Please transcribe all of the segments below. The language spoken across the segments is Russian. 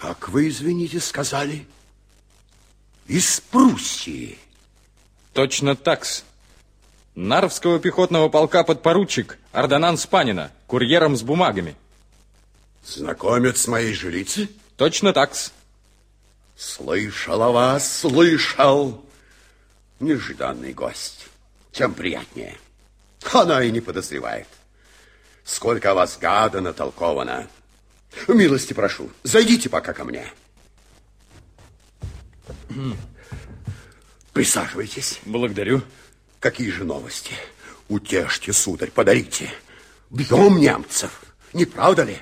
Как вы, извините, сказали? Из Пруссии. Точно такс. Нарвского пехотного полка подпоручик Ордонанс Панина, курьером с бумагами. Знакомец моей жилицы? Точно такс. Слышал о вас, слышал. Нежданный гость. Тем приятнее. Она и не подозревает. Сколько о вас гада натолковано. Милости прошу, зайдите пока ко мне. Присаживайтесь. Благодарю. Какие же новости? Утешьте, сударь, подарите. Бьем немцев, не правда ли?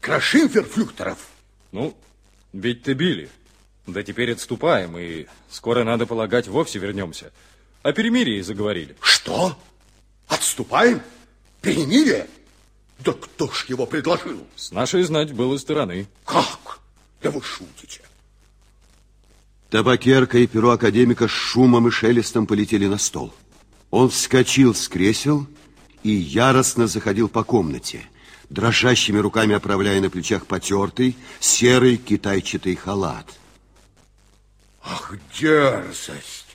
Крошим ферфлюхтеров. Ну, бить-то били. Да теперь отступаем, и скоро, надо полагать, вовсе вернемся. О перемирии заговорили. Что? Отступаем? Перемирие? Да кто ж его предложил? С нашей знать было стороны. Как? Да вы шутите. Табакерка и перо академика с шумом и шелестом полетели на стол. Он вскочил с кресел и яростно заходил по комнате, дрожащими руками оправляя на плечах потертый серый китайчатый халат. Ах, дерзость!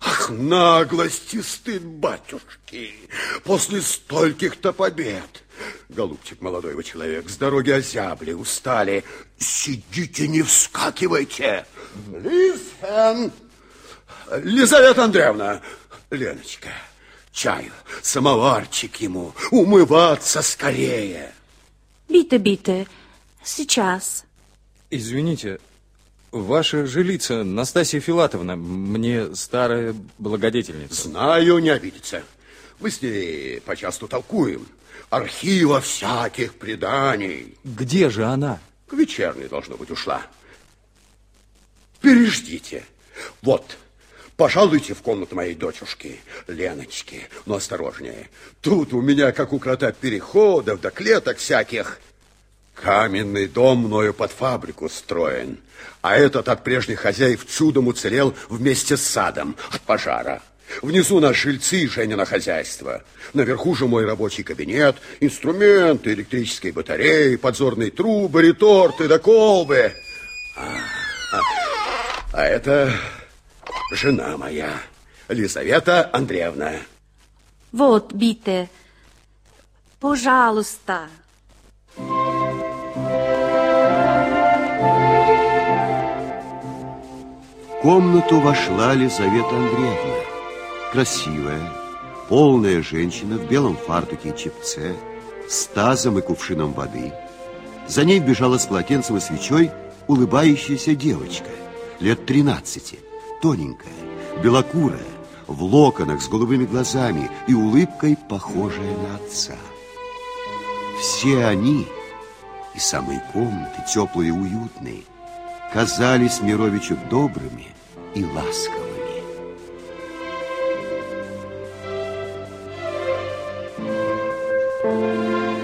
Ах, наглость и стыд батюшки! После стольких-то побед! Голубчик, молодой вы человек, с дороги озябли, устали. Сидите, не вскакивайте. Лизен! Лизавета Андреевна! Леночка, чаю, самоварчик ему, умываться скорее. Бите, бите, сейчас. Извините, ваша жилица, Настасья Филатовна, мне старая благодетельница. Знаю, не обидится. Мы с ней почасту толкуем архива всяких преданий. Где же она? К вечерней, должно быть, ушла. Переждите. Вот, пожалуйте в комнату моей дочушки, Леночки. Но осторожнее. Тут у меня, как у крота, переходов до клеток всяких. Каменный дом мною под фабрику строен, а этот от прежних хозяев чудом уцелел вместе с садом от пожара. Внизу нас жильцы и Женина хозяйство. Наверху же мой рабочий кабинет, инструменты, электрические батареи, подзорные трубы, реторты да колбы. А, а, а это жена моя, Лизавета Андреевна. Вот, бите, пожалуйста. В комнату вошла Лизавета Андреевна красивая, полная женщина в белом фартуке и чепце, с тазом и кувшином воды. За ней бежала с полотенцем и свечой улыбающаяся девочка, лет 13, тоненькая, белокурая, в локонах с голубыми глазами и улыбкой, похожая на отца. Все они, и самые комнаты, теплые и уютные, казались Мировичу добрыми и ласковыми. Música